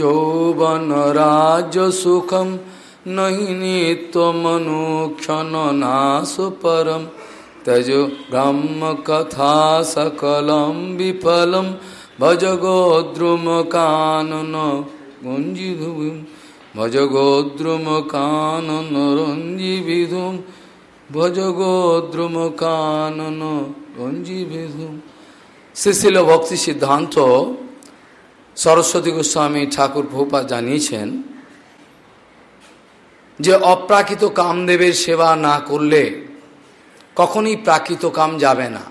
যৌবন রাজ সুখম, নহি নিত্যমনুক্ষণ নাশ পরম। তজ ব্রহ্ম কথা সকলম বিফলম, ভজ গোদ্রুম কানন গুঞ্জিধুম, ভজ গোদ্রুম কানন রঞ্জি শিশিল ভক্তি সিদ্ধান্ত সরস্বতী গোস্বামী ঠাকুর ভোপা জানিয়েছেন যে অপ্রাকৃত কামদেবের সেবা না করলে কখনই প্রাকৃত কাম যাবে না।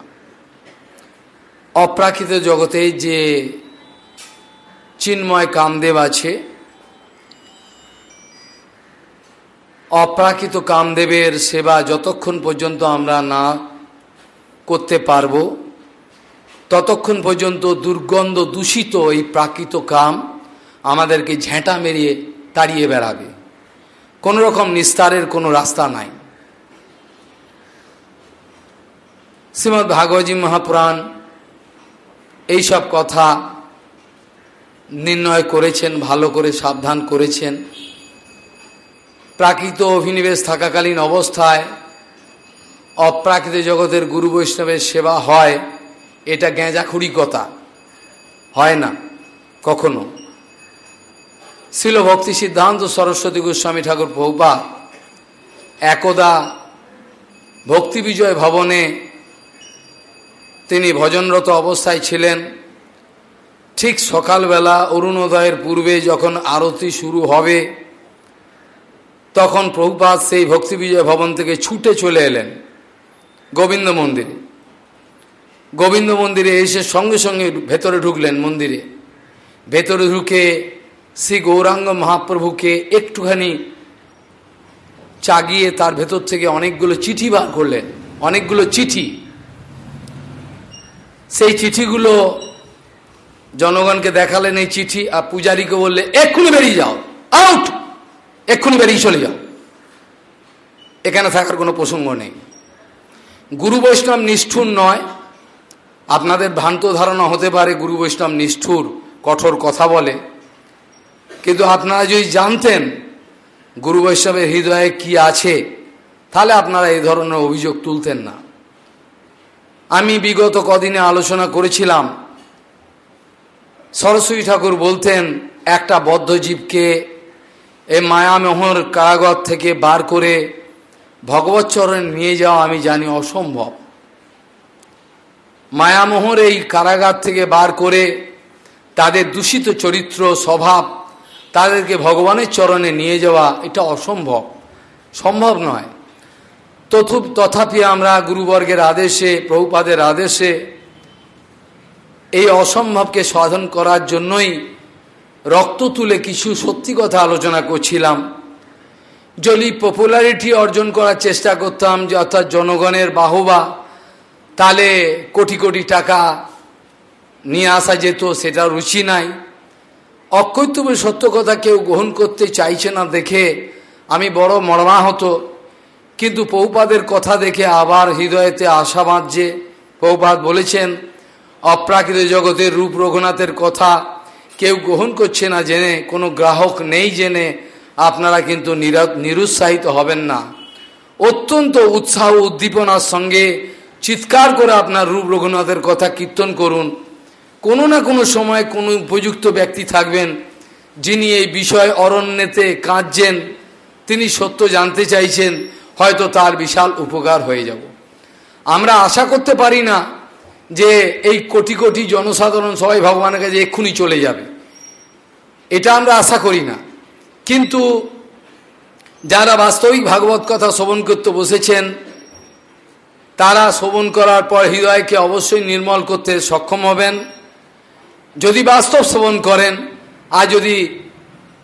অপ্রাকৃত জগতে যে চিন্ময় কামদেব আছে, অপ্রাকৃত কামদেবের সেবা যতক্ষণ পর্যন্ত আমরা না করতে পারব ততক্ষণ পর্যন্ত দুর্গন্ধ দূষিত এই প্রাকৃত কাম আমাদেরকে ঝেঁটা মেরিয়ে তাড়িয়ে বেড়াবে। কোনো রকম নিস্তারের কোনো রাস্তা নাই। শ্রীমৎ ভাগবতী মহাপুরাণ এইসব কথা নির্ণয় করেছেন, ভালো করে সাবধান করেছেন। প্রাকৃত অভিনিবেশ থাকাকালীন অবস্থায় অপ্রাকৃত জগতের গুরু বৈষ্ণবের সেবা হয়। এটা গেঁজাখুড়ি কথা হয় না, কখনো। ছিল ভক্তি সিদ্ধান্ত সরস্বতী গোস্বামী ঠাকুর পৌপা একদা ভক্তি বিজয় ভবনে তিনি ভজনরত অবস্থায় ছিলেন। ঠিক সকালবেলা অরুণোদয়ের পূর্বে যখন আরতি শুরু হবে, তখন প্রভুপাত সেই ভক্তি বিজয় ভবন থেকে ছুটে চলে এলেন গোবিন্দ মন্দিরে। গোবিন্দ মন্দিরে এসে সঙ্গে সঙ্গে ভেতরে ঢুকলেন মন্দিরে। ভেতরে ঢুকে শ্রী গৌরাঙ্গ মহাপ্রভুকে একটুখানি চাগিয়ে তার ভেতর থেকে অনেকগুলো চিঠি বার করলেন। অনেকগুলো চিঠি। সেই চিঠিগুলো জনগণকে দেখালেন এই চিঠি আর পূজারীকে বললে, এক্ষুনি বেরিয়ে যাও। আউট! এক্ষুনি বেরিয়ে চলে যাও। এখানে থাকার কোনো প্রসঙ্গ নেই। গুরু বৈষ্ণব নিষ্ঠুর নয় আপনাদের ভ্রান্ত ধারণা হতে পারে, গুরু বৈষ্ণব নিষ্ঠুর, কঠোর কথা বলে। কিন্তু আপনারা যদি জানতেন গুরু বৈষ্ণবের হৃদয়ে কি আছে, তাহলে আপনারা এই ধরনের অভিযোগ তুলতেন না। আমি বিগত কদিনে আলোচনা করেছিলাম, সরস্বতী ঠাকুর বলতেন, একটা বদ্ধজীবকে এই মায়ামোহর কারাগর থেকে বার করে ভগবত চরণে নিয়ে যাওয়া আমি জানি অসম্ভব। মায়ামোহর এই কারাগার থেকে বার করে তাদের দূষিত চরিত্র, স্বভাব, তাদেরকে ভগবানের চরণে নিয়ে যাওয়া, এটা অসম্ভব। সম্ভব নয়। তথু, তথাপি আমরা গুরুবর্গের আদেশে, প্রভুপাদের আদেশে এই অসম্ভবকে সাধন করার জন্যই রক্ত তুলে কিছু সত্যি কথা আলোচনা করছিলাম। যদি পপুলারিটি অর্জন করার চেষ্টা করতাম, যে অর্থাৎ জনগণের বাহবা তাহলে কোটি কোটি টাকা নিয়ে আসা যেত, সেটা রুচি নাই। অকৈত্যবের সত্য কথা কেউ গ্রহণ করতে চাইছে না দেখে আমি বড় মর্মা হতো কিন্তু পৌপাদের কথা দেখে আবার হৃদয়েতে আশা বাঁধছে। পৌপাদ বলেছেন, অপ্রাকৃত জগতের রূপ রঘুনাথের কথা কেউ গ্রহণ করছে না জেনে, কোনো গ্রাহক নেই জেনে আপনারা কিন্তু নিরুৎসাহিত হবেন না। অত্যন্ত উৎসাহ উদ্দীপনার সঙ্গে চিৎকার করে আপনার রূপ রঘুনাথের কথা কীর্তন করুন। কোনো না কোনো সময় কোনো উপযুক্ত ব্যক্তি থাকবেন যিনি এই বিষয় অরণ্যেতে কাঁদছেন। তিনি সত্য জানতে চাইছেন, হয়তো তার বিশাল উপকার হয়ে যাব। আমরা আশা করতে পারি না যে এই কোটি কোটি জনসাধারণ সবাই ভগবানের কাছে এক্ষুনি চলে যাবে। এটা আমরা আশা করি না। কিন্তু যারা বাস্তবিক ভাগবত কথা শ্রবণ করতে বসেছেন তারা শ্রবণ করার পর হৃদয়কে অবশ্যই নির্মল করতে সক্ষম হবেন। যদি বাস্তব শ্রবণ করেন, আর যদি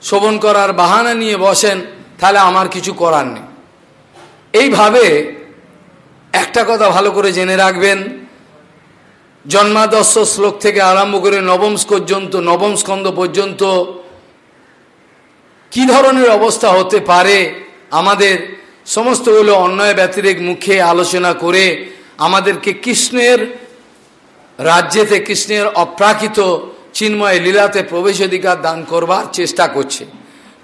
শ্রবণ করার বাহানা নিয়ে বসেন, তাহলে আমার কিছু করার নেই। এইভাবে একটা কথা ভালো করে জেনে রাখবেন। জন্মাদর্শ শ্লোক থেকে আরম্ভ করে নবম পর্যন্ত, নবম স্কন্ধ পর্যন্ত কি ধরনের অবস্থা হতে পারে আমাদের সমস্তগুলো অন্যায় ব্যতিরেক মুখে আলোচনা করে আমাদেরকে কৃষ্ণের রাজ্যেতে, কৃষ্ণের অপ্রাকৃত চিন্ময় লীলাতে প্রবেশ অধিকার দান করবার চেষ্টা করছে।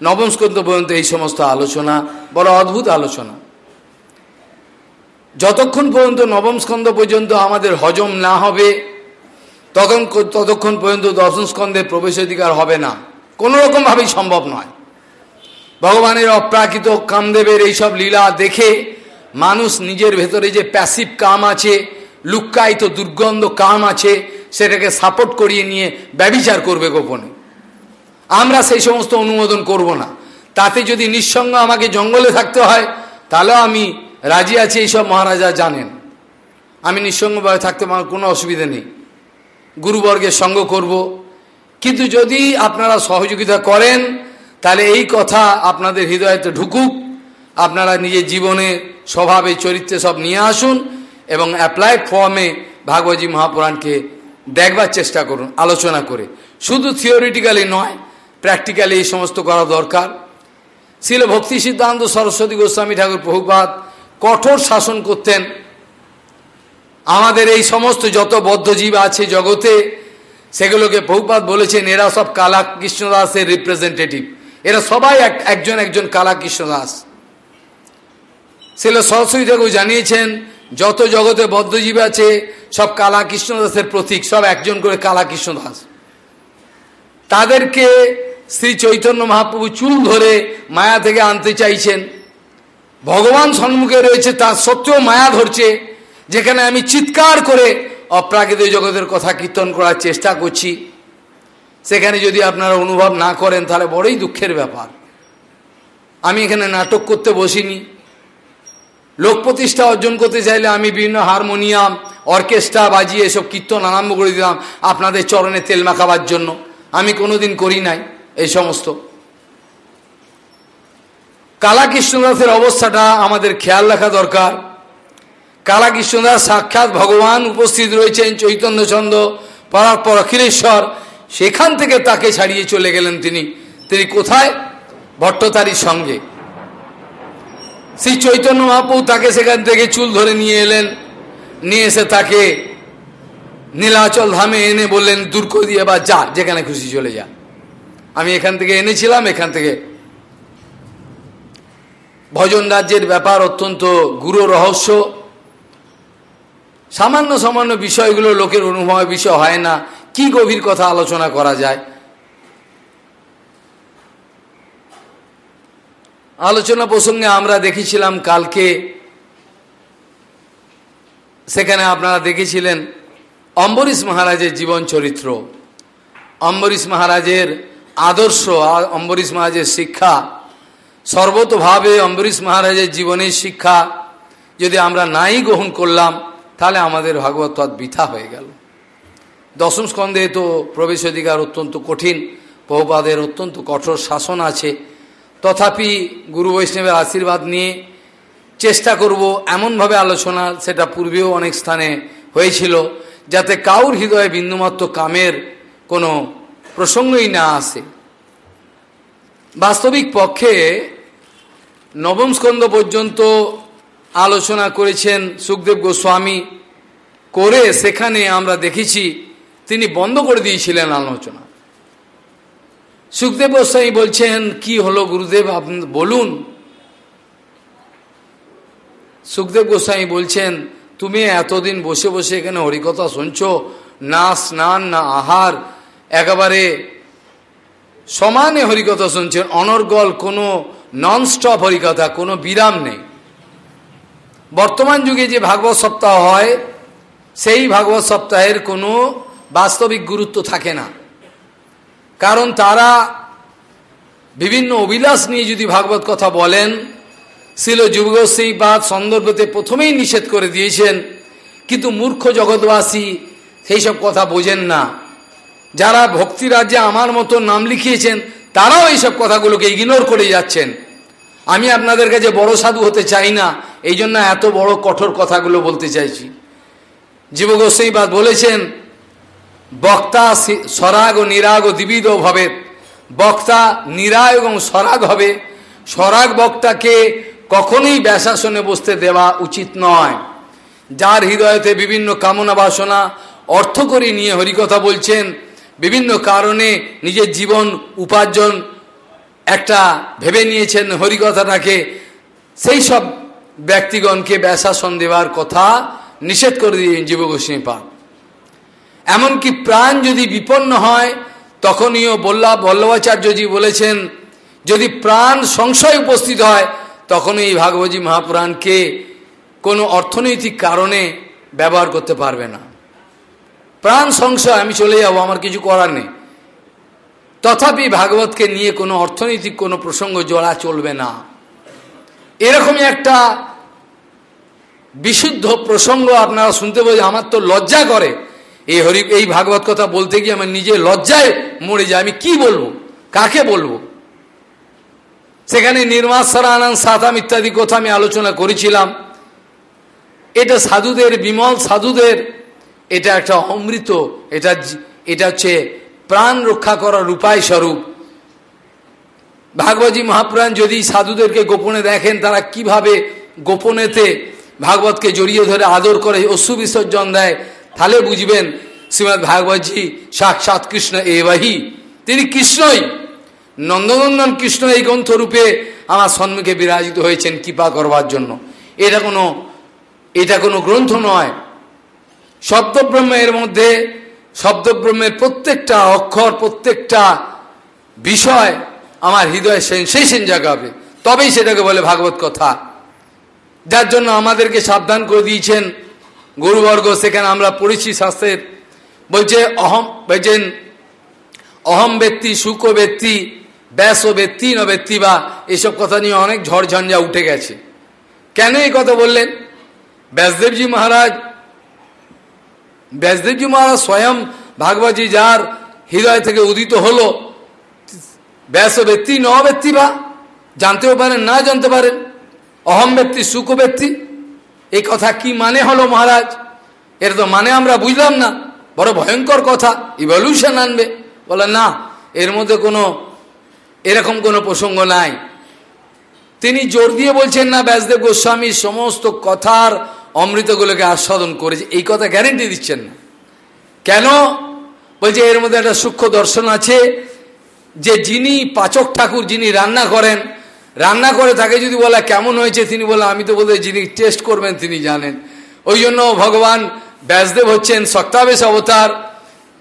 নবম স্কন্ধ পর্যন্ত এই সমস্ত আলোচনা বড় অদ্ভুত আলোচনা। যতক্ষণ পর্যন্ত নবম স্কন্ধ পর্যন্ত আমাদের হজম না হবে, তখন ততক্ষণ পর্যন্ত দশম স্কন্ধে প্রবেশ অধিকার হবে না। কোনো রকমভাবেই সম্ভব নয়। ভগবানের অপ্রাকৃত কামদেবের এইসব লীলা দেখে মানুষ নিজের ভেতরে যে প্যাসিভ কাম আছে, লুক্কায়িত দুর্গন্ধ কাম আছে, সেটাকে সাপোর্ট করিয়ে নিয়ে ব্যবিচার করবে গোপনে। আমরা সেই সমস্ত অনুমোদন করব না। তাতে যদি নিঃসঙ্গ আমাকে জঙ্গলে থাকতে হয় তাহলেও আমি রাজি আছি এইসব মহারাজা জানেন। আমি নিঃসঙ্গভাবে থাকতে আমার কোনো অসুবিধা নেই। গুরুবর্গের সঙ্গ করব। কিন্তু যদি আপনারা সহযোগিতা করেন তাহলে এই কথা আপনাদের হৃদয়তে ঢুকুক। আপনারা নিজের জীবনে স্বভাবে চরিত্রে সব নিয়ে আসুন এবং অ্যাপ্লাইড ফর্মে ভাগবতী মহাপুরাণকে দেখবার চেষ্টা করুন, আলোচনা করে। শুধু থিওরিটিক্যালি নয়, প্র্যাকটিক্যালি এই সমস্ত করা দরকার। ছিল ভক্তি সিদ্ধান্ত, সরস্বতী গোস্বামী ঠাকুর প্রভুপাত কঠোর শাসন করতেন। আমাদের এই সমস্ত যত বদ্ধজীব আছে জগতে, সেগুলোকে বহুপাত বলেছেন, এরা সব কালা কৃষ্ণদাসের রিপ্রেজেন্টেটিভ এরা সবাই একজন একজন কালা কৃষ্ণদাস সেগুলো সরস্বতী ঠাকুর জানিয়েছেন, যত জগতে বদ্ধজীব আছে, সব কালা কৃষ্ণদাসের প্রতীক, সব একজন করে কালা কৃষ্ণদাস তাদেরকে শ্রী চৈতন্য মহাপ্রভু চুল ধরে মায়া থেকে আনতে চাইছেন। ভগবান সম্মুখে রয়েছে, তার সত্ত্বেও মায়া ধরছে, যেখানে আমি চিৎকার করে অপ্রাকৃত জগতের কথা কীর্তন করার চেষ্টা করছি। সেখানে যদি আপনারা অনুভব না করেন, তাহলে বড়ই দুঃখের ব্যাপার। আমি এখানে নাটক করতে বসিনি। লোক প্রতিষ্ঠা অর্জন করতে চাইলে আমি বিভিন্ন হারমোনিয়াম, অর্কেস্ট্রা বাজিয়ে এসব কীর্তন আরম্ভ করে দিলাম আপনাদের চরণে তেল মাখাবার জন্য। আমি কোনোদিন করি নাই এই সমস্ত। কালা কৃষ্ণদাসের অবস্থাটা আমাদের খেয়াল রাখা দরকার। কালা কৃষ্ণদাস সাক্ষাৎ ভগবান উপস্থিত রয়েছেন চৈতন্যচন্দ্র পরাৎপর অখিলেশ্বর সেখান থেকে তাকে ছাড়িয়ে চলে গেলেন তিনি। তিনি কোথায়? ভট্টতারির সঙ্গে। শ্রী চৈতন্য মহাপু তাকে সেখান থেকে চুল ধরে নিয়ে এলেন। নিয়ে এসে তাকে নীলাচল ধামে এনে বললেন, দূর করে দিয়ে বা যা, যেখানে খুশি চলে যা। আমি এখান থেকে এনেছিলাম, এখান থেকে। ভজন রাজ্যের ব্যাপার অত্যন্ত গুরু রহস্য। সামান্য সামান্য বিষয়গুলো লোকের অনুভবের বিষয় হয় না। কি গভীর কথা আলোচনা করা যায়? আলোচনা প্রসঙ্গে আমরা দেখেছিলাম কালকে, সেখানে আপনারা দেখেছিলেন অম্বরীশ মহারাজের জীবন চরিত্র। অম্বরীশ মহারাজের আদর্শ, অম্বরীশ মহারাজের শিক্ষা, সর্বতভাবে অম্বরীশ মহারাজের জীবনের শিক্ষা যদি আমরা নাই গ্রহণ করলাম, তাহলে আমাদের ভাগবত বৃথা হয়ে গেল। দশম স্কন্ধে তো প্রবেশ অধিকার অত্যন্ত কঠিন, বহুপাদের অত্যন্ত কঠোর শাসন আছে। তথাপি গুরু বৈষ্ণবের আশীর্বাদ নিয়ে চেষ্টা করব এমনভাবে আলোচনা, সেটা পূর্বেও অনেক স্থানে হয়েছিল, যাতে কাউর হৃদয়ে বিন্দুমাত্র কামের কোনো প্রসঙ্গই না আসে। বাস্তবিক পক্ষে নবম স্কন্ধ পর্যন্ত আলোচনা করেছেন সুখদেব গোস্বামী, করে সেখানে আমরা দেখেছি তিনি বন্ধ করে দিয়েছিলেন আলোচনা। সুখদেব গোস্বামী বলছেন, কি হলো গুরুদেব? আপনি বলুন। সুখদেব গোস্বামী বলছেন, তুমি এতদিন বসে বসে এখানে হরিকথা শুনছ, না স্নান, না আহার, একেবারে সমানে হরিকথা শুনছেন, অনর্গল, কোনো ননস্টপ হরিকথা, কোনো বিরাম নেই। বর্তমান যুগে যে ভাগবত সপ্তাহ হয়, সেই ভাগবত সপ্তাহের কোনো বাস্তবিক গুরুত্ব থাকে না। কারণ তারা বিভিন্ন অভিলাষ নিয়ে যদি ভাগবত কথা বলেন, শিল যুবগোস্বী বা সন্দর্ভতে প্রথমেই নিষেধ করে দিয়েছেন, কিন্তু মূর্খ জগৎবাসী সেই সব কথা বোঝেন না। যারা ভক্তি রাজ্যে আমার মতো নাম লিখিয়েছেন, তারাও এইসব কথাগুলোকে ইগনোর করে যাচ্ছেন। আমি আপনাদের কাছে বড় সাধু হতে চাই না এই জন্য এত বড় কঠোর কথাগুলো বলতে চাইছি। জীবগোস্বীবাদ বলেছেন বক্তা স্বরাগ ও নিরাগ ও দ্বিবিধ ভাবে। বক্তা নিরাগ এবং স্বরাগ হবে। স্বরাগ বক্তাকে কখনোই ব্যাসাসনে বসতে দেওয়া উচিত নয়। যার হৃদয়তে বিভিন্ন কামনা বাসনা অর্থ করে নিয়ে হরিকথা বলছেন, বিভিন্ন কারণে নিজের জীবন উপার্জন একটা ভেবে নিয়েছেন হরিকথাটাকে, সেই সব ব্যক্তিগণকে ব্যাসাসন দেওয়ার কথা নিষেধ করে দিয়েছেন জীব গোস্বামী পাঠ এমনকি প্রাণ যদি বিপন্ন হয়, তখনইও বল্লা বল্লভাচার্যজি বলেছেন, যদি প্রাণ সংশয় উপস্থিত হয় তখন এই ভাগবতী মহাপুরাণকে কোনো অর্থনৈতিক কারণে ব্যবহার করতে পারবে না। প্রাণ সংশয়, আমি চলে যাব, আমার কিছু করার নেই। তথাপি ভাগবতকে নিয়ে কোনো অর্থনৈতিক কোনো প্রসঙ্গ জড়া চলবে না। এরকমই একটা বিশুদ্ধ প্রসঙ্গ আপনারা শুনতে বলছে আমার তো লজ্জা করে। এই হরি এই ভাগবত কথা বলতে গিয়ে আমার নিজে লজ্জায় মরে যায়। আমি কি বলব? কাকে বলব? সেখানে নির্মাসারানন্দ সাতাম ইত্যাদি কথা আমি আলোচনা করেছিলাম। এটা সাধুদের, বিমল সাধুদের, এটা একটা অমৃত, এটা এটা হচ্ছে প্রাণ রক্ষা করার উপায় স্বরূপ। ভাগবতী মহাপুরাণ যদি সাধুদেরকে গোপনে দেখেন, তারা কীভাবে গোপনেতে ভাগবতকে জড়িয়ে ধরে আদর করে, অশ্রু বিসর্জন দেয় তাহলে বুঝবেন শ্রীমৎ ভাগবতজি, সাক্ষাৎ কৃষ্ণ এবাহি। তিনি কৃষ্ণই। নন্দনন্দন কৃষ্ণ এই গ্রন্থরূপে আমার সম্মুখে বিরাজিত হয়েছেন কৃপা করবার জন্য। এটা কোনো এটা কোনো গ্রন্থ নয়। শব্দব্রহ্মের মধ্যে, শব্দব্রহ্মের প্রত্যেকটা অক্ষর, প্রত্যেকটা বিষয় আমার হৃদয় সেন্সেশন জাগাবে। তবেই সেটাকে বলে ভাগবত কথা। যার জন্য আমাদেরকে সাবধান করে দিয়েছেন গুরুবর্গ, সেখানে আমরা পড়েছি শাস্ত্রের। বলছে, অহম, বলছেন, অহম ব্যক্তি সুখ ব্যক্তি, ব্যাস ও ব্যক্তি, ন ব্যক্তি বা এসব কথা নিয়ে অনেক ঝড়ঝঞ্ঝা উঠে গেছে। কেন এই কথা বললেন? ব্যাসদেবজি মহারাজ ব্যাসদেবজি মহারাজ স্বয়ং ভাগবতী যার হৃদয় থেকে উদিত হলো, ব্যাস ব্যক্তি, ন ব্যক্তি বা জানতেও পারেন, না জানতে পারেন, অহম ব্যক্তি সুখ ব্যক্তি এই কথা কি মানে হলো মহারাজ? এর তো মানে আমরা বুঝলাম না। বড় ভয়ঙ্কর কথা ইভলিউশন আনবে। বলে, না, এর মধ্যে কোনো, এরকম কোনো প্রসঙ্গ নাই। তিনি জোর দিয়ে বলছেন, না, ব্যাসদেব গোস্বামী সমস্ত কথার অমৃতগুলোকে আস্বাদন করেছে। এই কথা গ্যারেন্টি দিচ্ছেন না। কেন? বলছে, এর মধ্যে একটা সূক্ষ্ম দর্শন আছে যে যিনি পাচক ঠাকুর যিনি রান্না করেন রান্না করে তাকে যদি বলা, কেমন হয়েছে? তিনি বলে, আমি তো বলতে, যিনি টেস্ট করবেন, তিনি জানেন। ওই জন্য ভগবান ব্যাসদেব হচ্ছেন সক্তাবেশ অবতার।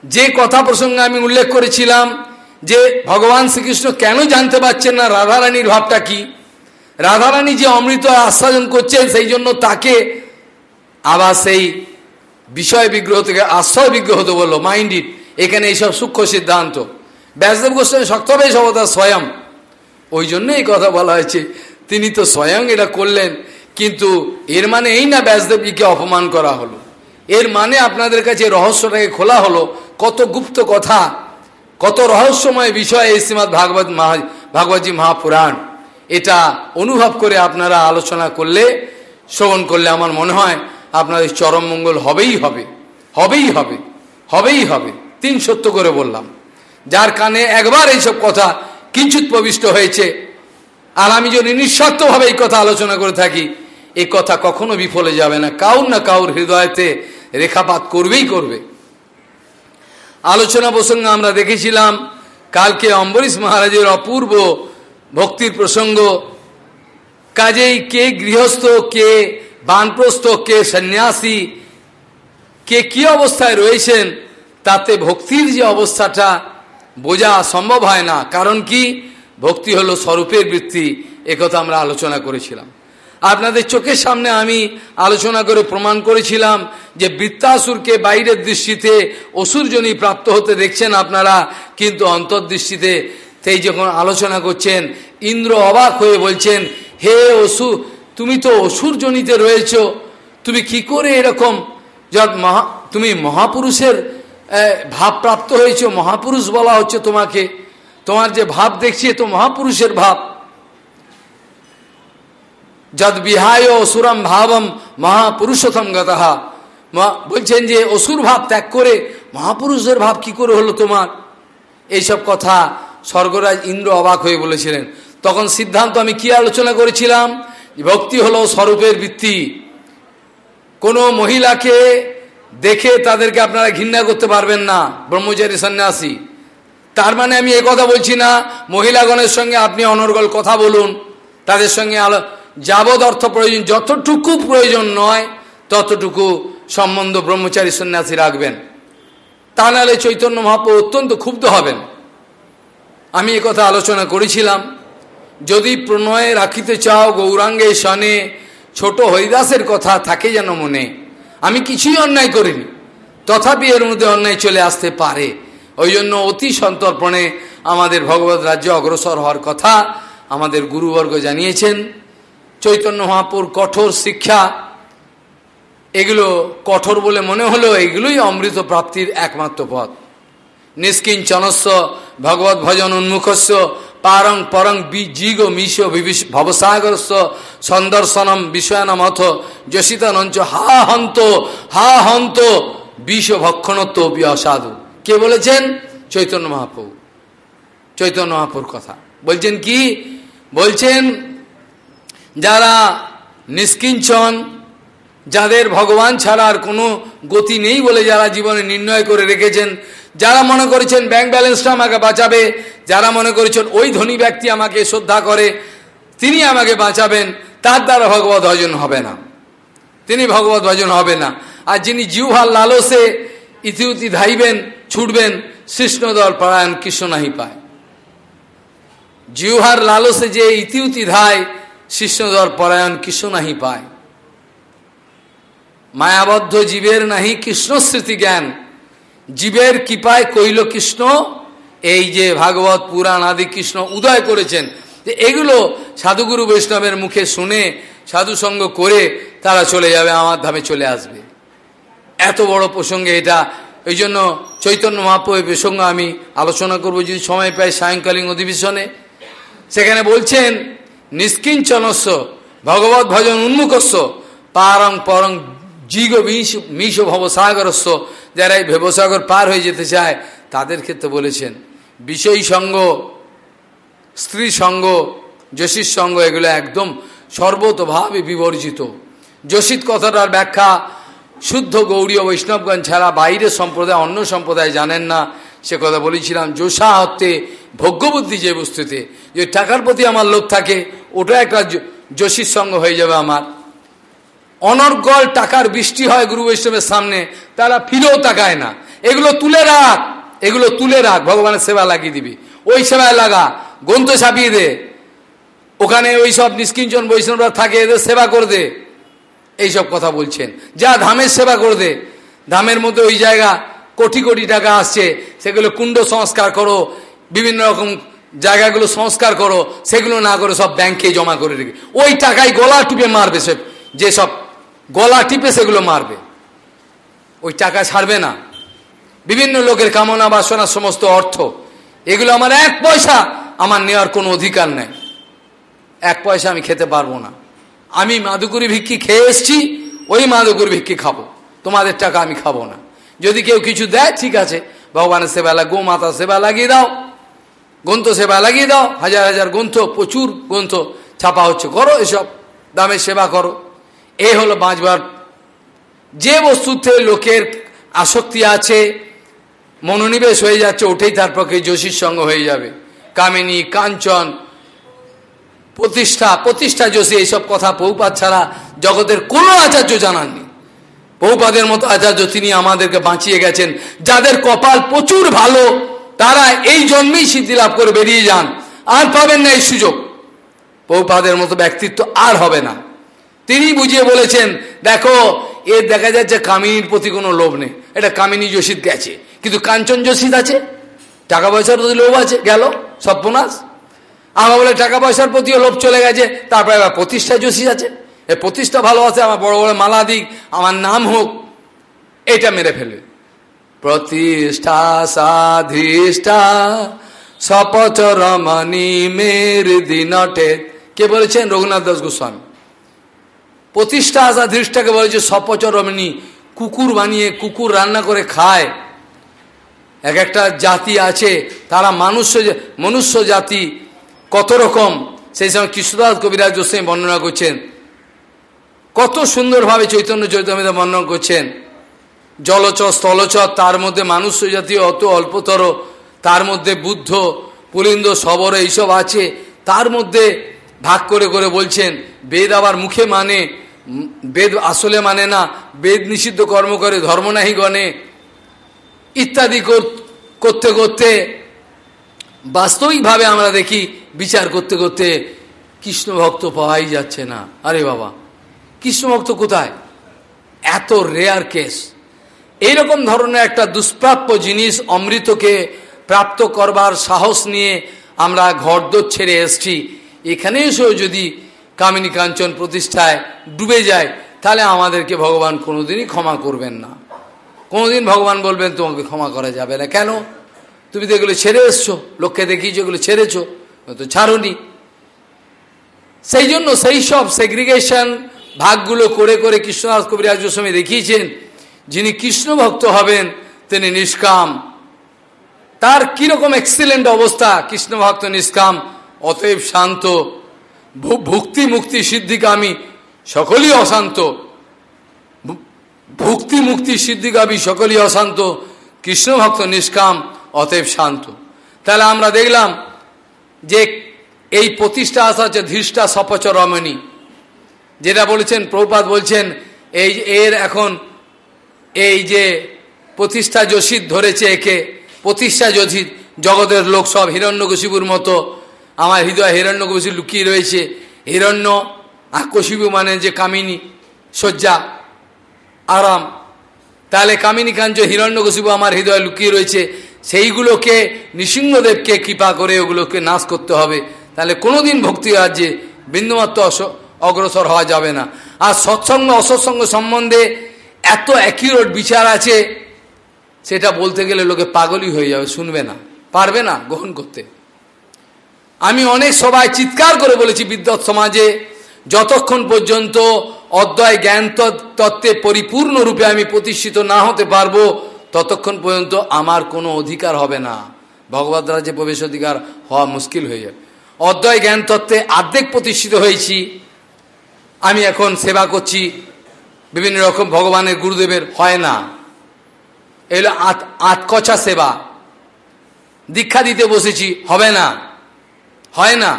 যে কথা প্রসঙ্গে আমি উল্লেখ করেছিলাম, যে ভগবান শ্রীকৃষ্ণ কেন জানতে পারছেন না রাধারানীর ভাবটা কি? রাধারানী যে অমৃত আস্বাদন করছেন, সেই জন্য তাকে আবার সেই বিষয় বিগ্রহ থেকে আশ্রয় বিগ্রহ তো বলল। Mind it. এখানে এইসব সূক্ষ্ম সিদ্ধান্ত। ব্যাসদেব গোস্বামী শক্তবেশ অবতার স্বয়ং ওই জন্য এই কথা বলা হয়েছে, তিনি তো স্বয়ং এটা করলেন, কিন্তু এর মানে এই না ব্যাসদেবীকে অপমান করা হলো। এর মানে আপনাদের কাছে রহস্যটাকে খোলা হলো, কত গুপ্ত কথা, কত রহস্যময় বিষয় এই শ্রীমৎ ভাগবত মহা, ভাগবতী মহাপুরাণ। এটা অনুভব করে আপনারা আলোচনা করলে, শ্রবণ করলে আমার মনে হয় আপনাদের চরম মঙ্গল হবেই হবে হবেই হবে হবেই হবে। তিন সত্য করে বললাম। যার কানে একবার এইসব কথা কিঞ্চিত প্রবিষ্ট হয়েছে। আর আমি যদি নিঃস্বার্থভাবে এই কথা আলোচনা করে থাকি এই কথা কখনো বিফলে যাবে না। কাউর না কাউর হৃদয়তে রেখাপাত করবেই করবে। আলোচনা প্রসঙ্গে আমরা দেখেছিলাম, কালকে অম্বরীশ মহারাজের অপূর্ব ভক্তির প্রসঙ্গ। কাজেই কে গৃহস্থ, কে বানপ্রস্থ, কে সন্ন্যাসী, কে কি অবস্থায় রয়েছেন, তাতে ভক্তির যে অবস্থাটা বোঝা সম্ভব হয় না। কারণ কি? ভক্তি হলো স্বরূপের বৃত্তি। একথা আমরা আলোচনা করেছিলাম। আপনাদের চোখের সামনে আমি আলোচনা করে প্রমাণ করেছিলাম যে বৃত্তাসুরকে বাইরের দৃষ্টিতে অসুরজনী প্রাপ্ত হতে দেখছেন আপনারা, কিন্তু অন্তর্দৃষ্টিতে সেই যখন আলোচনা করছেন, ইন্দ্র অবাক হয়ে বলছেন, হে অসুর তুমি তো অসুরজনীতে রয়েছ। তুমি কি করে এরকম? যত মহা, তুমি মহাপুরুষের ভাব প্রাপ্ত হয়েছ, মহাপুরুষ বলা হচ্ছে তোমাকে। তোমার যে ভাব দেখছি তো মহাপুরুষের ভাব। যদ বিহায় অসুরম ভাবম মহাপুরুষোত্তম গতহা বলছেন যে অসুর ভাব ত্যাগ করে মহাপুরুষের ভাব কি করে হলো তোমার? এইসব কথা স্বর্গরাজ ইন্দ্র অবাক হয়ে বলেছিলেন। তখন সিদ্ধান্ত আমি কি আলোচনা করেছিলাম? ভক্তি হলো স্বরূপের বৃত্তি। কোনো মহিলাকে দেখে তাদেরকে আপনারা ঘৃণা করতে পারবেন না, ব্রহ্মচারী সন্ন্যাসী। তার মানে আমি কথা বলছি না, মহিলাগণের সঙ্গে আপনি অনর্গল কথা বলুন, তাদের সঙ্গে আলো, যাবৎ অর্থ প্রয়োজন, যতটুকু প্রয়োজন নয়, ততটুকু সম্বন্ধ ব্রহ্মচারী সন্ন্যাসী রাখবেন। তা নাহলে চৈতন্য মহাপ্রভু অত্যন্ত ক্ষুব্ধ হবেন। আমি কথা আলোচনা করেছিলাম। যদি প্রণয়ে রাখিতে চাও গৌরাঙ্গে সনে ছোট হরিদাসের কথা থাকে যেন মনে আমি কিছুই অন্যায় করিনি। তথাপি এর মধ্যে অন্যায় চলে আসতে পারে। ওই জন্য অতি সন্তর্পণে আমাদের ভগবত রাজ্যে অগ্রসর হওয়ার কথা আমাদের গুরুবর্গ জানিয়েছেন। চৈতন্য মহাপুর কঠোর শিক্ষা, এগুলো কঠোর বলে মনে হলো এগুলোই অমৃত প্রাপ্তির একমাত্র পথ। নিষ্কিঞ্চনস্ব ভগবত ভজন উন্মুখস্ব পারং পরং জিগ মিশ ভবসাগরস্ব সন্দর্শনম বিষয়ানমথ যশিতানঞ্চ হা হন্ত হা হন্ত বিষ ভক্ষণত্ব অসাধু কে বলেছেন? চৈতন্য মহাপ্রভু। চৈতন্য মহাপুর কথা। বলছেন কি? বলছেন, যারা নিষ্কিঞ্চন যাদের ভগবান ছাড়া আর কোনো গতি নেই বলে যারা জীবনে নির্ণয় করে রেখেছেন, যারা মনে করেছেন ব্যাংক ব্যালেন্সটা আমাকে বাঁচাবে, যারা মনে করেছেন ওই ধনী ব্যক্তি আমাকে শ্রদ্ধা করে, তিনি আমাকে বাঁচাবেন, তার দ্বারা ভগবত ভজন হবে না। তিনি ভগবত ভজন হবে না। আর যিনি জিউহার লালসে ইতিউতি ধাইবেন, ছুটবেন কৃষ্ণদল পরায়ণ কৃষ্ণ নাহি পায়। জিউহার লালসে যে ইতিউতি ধায় শিষ্যদর পরায়ণ কৃষ্ণ নাহি পায়। মায়াবদ্ধ জীবের নাহি কৃষ্ণ স্মৃতি জ্ঞান। জীবের কৃপায় কইল কৃষ্ণ, এই যে ভাগবত, পুরাণ আদি কৃষ্ণ উদয় করেছেন। যে এগুলো সাধুগুরু বৈষ্ণবের মুখে শুনে সাধুসঙ্গ করে তারা চলে যাবে, আমার ধামে চলে আসবে। এত বড় প্রসঙ্গে এটা। এই জন্য চৈতন্য মহাপ্রভু প্রসঙ্গ আমি আলোচনা করব, যদি সময় পাই সায়ংকালীন অধিবেশনে। সেখানে বলছেন নিষ্কিঞ্চনস্ব ভগবত ভজন উন্মুখস্ব পারং পরং জিগ মিশ মিশ ভবসাগরস্ব যারা এই ভবসাগর পার হয়ে যেতে চায়, তাদের ক্ষেত্রে বলেছেন, বিষয় সঙ্গ, স্ত্রী সঙ্গ, যশীর সঙ্গ, এগুলো একদম সর্বতভাবে বিবর্জিত। যশিত কথাটার ব্যাখ্যা শুদ্ধ গৌরীয় বৈষ্ণবগঞ্জ ছাড়া বাইরের সম্প্রদায়, অন্য সম্প্রদায় জানেন না। সে কথা বলেছিলাম, যোশা হত্যে ভোগ্যবুদ্ধি যে বস্তুতে, যে টাকার প্রতি আমার লোক থাকে, ওটা একটা যশীর সঙ্গ হয়ে যাবে আমার। অনর্গল টাকার বৃষ্টি হয় গুরু বৈষ্ণবের সামনে, তারা ফিরেও তাকায় না। এগুলো তুলে রাখ, এগুলো তুলে রাখ, ভগবানের সেবা লাগিয়ে দিবি। ওই সেবায় লাগা, গ্রন্থ ছাপিয়ে দে। ওখানে ওই সব নিষ্কিঞ্চন বৈষ্ণবরা থাকে, এদের সেবা করে দে। এইসব কথা বলছেন। যা ধামের সেবা করে দে। ধামের মধ্যে ওই জায়গা কোটি কোটি টাকা আসছে, সেগুলো কুণ্ড সংস্কার করো, বিভিন্ন রকম জায়গাগুলো সংস্কার করো, সেগুলো না করে সব ব্যাংকে জমা করে রেখে। ওই টাকায় গলা টুপে মারবে সে, যেসব গলা টিপে সেগুলো মারবে। ওই টাকা ছাড়বে না। বিভিন্ন লোকের কামনা বাসনা, সমস্ত অর্থ, এগুলো আমার এক পয়সা আমার নেওয়ার কোনো অধিকার নেই। এক পয়সা আমি খেতে পারব না। আমি মাদুকুরি ভিক্ষি খেয়ে এসছি, ওই মাদুকুরি ভিক্ষি খাব। তোমাদের টাকা আমি খাব না। যদি কেউ কিছু দেয়, ঠিক আছে। ভগবানের সেবা গো মাতা সেবা লাগিয়ে দাও। গ্রন্থ সেবা লাগিয়ে দাও। হাজার হাজার গ্রন্থ, প্রচুর গ্রন্থ ছাপা হচ্ছে। করো এসব। দামের সেবা করো। এই হলো বাঁচবার যে বস্তুতে লোকের আসক্তি আছে, মনোনিবেশ হয়ে যাচ্ছে, ওঠেই তার পক্ষে যোশীর সঙ্গ হয়ে যাবে। কামিনী, কাঞ্চন, প্রতিষ্ঠা প্রতিষ্ঠা যোশী, এইসব কথা পৌপাত ছাড়া জগতের কোনো আচার্য জানাননি পৌপাদের মতো আচার্য তিনি আমাদেরকে বাঁচিয়ে গেছেন। যাদের কপাল প্রচুর ভালো, তারা এই জন্মেই সিদ্ধি লাভ করে বেরিয়ে যান। আর পাবেন না এই সুযোগ। পৌপাদের মতো ব্যক্তিত্ব আর হবে না। তিনি বুঝিয়ে বলেছেন, দেখো, এ দেখা যাচ্ছে কামিনীর প্রতি কোনো লোভ নেই। এটা কামিনী যোশীত গেছে। কিন্তু কাঞ্চন যোশীত আছে? টাকা পয়সার প্রতি লোভ আছে? গেল? সর্বনাশ। আমার বলে টাকা পয়সার প্রতিও লোভ চলে গেছে। তারপরে আবার প্রতিষ্ঠা যোশী আছে। এ প্রতিষ্ঠা ভালো আছে, আমার বড় বড় মালা দিক আমার নাম হোক। এটা মেরে ফেলবে। প্রতিষ্ঠা সাধিষ্ঠা সপচরমণি মের দিনটে। কে বলেছেন? রঘুনাথ দাস গোস্বামী। প্রতিষ্ঠা আসা ধৃষ্টাকে বলেছে সপচরমণি কুকুর বানিয়ে, কুকুর রান্না করে খায়। এক একটা জাতি আছে, তারা মানুষ্য মনুষ্য জাতি কত রকম। সেই সময় কৃষ্ণদাস কবিরাজ গোস্বামী বর্ণনা করছেন, কত সুন্দরভাবে চৈতন্য চৈতন্য বর্ণনা করছেন। জলচর স্থলচর তার মধ্যে মানুষ জাতীয় অত অল্পতর, তার মধ্যে বুদ্ধ, পুলিন্দ, সবর, এইসব আছে। তার মধ্যে ভাগ করে করে বলছেন, বেদ আবার মুখে মানে বেদ আসলে মানে না, বেদ নিষিদ্ধ কর্ম করে, ধর্ম নাহি গণে, ইত্যাদি করতে করতে, বাস্তবিকভাবে আমরা দেখি বিচার করতে করতে কৃষ্ণ ভক্ত পাওয়াই যাচ্ছে না। আরে বাবা, কৃষ্ণ ভক্ত কোথায়? এত রেয়ার কেস এইরকম ধরনের একটা দুষ্প্রাপ্য জিনিস অমৃতকে প্রাপ্ত করবার সাহস নিয়ে আমরা ঘরদোর ছেড়ে এসছি। এখানে এসেও যদি কামিনী কাঞ্চন প্রতিষ্ঠায় ডুবে যায়, তাহলে আমাদেরকে ভগবান কোনোদিনই ক্ষমা করবেন না। কোনোদিন ভগবান বলবেন, তোমাকে ক্ষমা করা যাবে না। কেন? তুমি তো এগুলো ছেড়ে এসছো, লোককে দেখিয়েছো, এগুলো ছেড়েছো তো ছাড়নি। সেই জন্য সেই সব সেগ্রিগেশন ভাগগুলো করে করে কৃষ্ণদাস কবিরাজ গোস্বামী দেখিয়েছেন, যিনি কৃষ্ণ ভক্ত হবেন, তিনি নিষ্কাম। তার কীরকম এক্সিলেন্ট অবস্থা, কৃষ্ণ ভক্ত নিষ্কাম অতএব শান্ত ভক্তি মুক্তি সিদ্ধিকামী সকলই অশান্ত। ভক্তি মুক্তি সিদ্ধিকামী সকলই অশান্ত। কৃষ্ণ ভক্ত নিষ্কাম, অতএব শান্ত। তাহলে আমরা দেখলাম যে এই প্রতিষ্ঠা আসা হচ্ছে ধৃষ্টা সপচ রমণী। যেটা বলেছেন প্রভুপাত বলছেন, এই এর এখন এই যে প্রতিষ্ঠা যোশিত ধরেছে একে, প্রতিষ্ঠা যোশিত জগতের লোক সব হিরণ্যকশিবুর মতো আমার হৃদয় হিরণ্যকশি লুকিয়ে রয়েছে। হিরণ্য আর কশিবু মানে যে কামিনী, শয্যা, আরাম। তাহলে কামিনী কাঞ্চ হিরণ্যকশিবু আমার হৃদয় লুকিয়ে রয়েছে। সেইগুলোকে, নৃসিংহদেবকে কৃপা করে ওগুলোকে নাশ করতে হবে। তাহলে কোনোদিন ভক্তি রাজ্যে বিন্দুমাত্র অগ্রসর হওয়া যাবে না। আর সৎসঙ্গ, অসৎসঙ্গ সম্বন্ধে এত অ্যাকিউরেট বিচার আছে, সেটা বলতে গেলে লোকে পাগলই হয়ে যাবে, শুনবে না, পারবে না গ্রহণ করতে। আমি অনেক সবাই চিৎকার করে বলেছি বিদ্যৎ সমাজে, যতক্ষণ পর্যন্ত অদ্বয় জ্ঞান তত্ত্বে পরিপূর্ণরূপে আমি প্রতিষ্ঠিত না হতে পারব, ততক্ষণ পর্যন্ত আমার কোনো অধিকার হবে না। ভগবত রাজ্যে প্রবেশ অধিকার হওয়া মুশকিল হয়ে যাবে। অদ্বয় জ্ঞান তত্ত্বে আর্ধেক প্রতিষ্ঠিত হয়েছি। আমি এখন সেবা করছি। বিভিন্ন রকম ভগবানের, গুরুদেবের হয় না। এগুলো আত আতকচা সেবা। দীক্ষা দিতে বসেছি, হবে না। হয় না।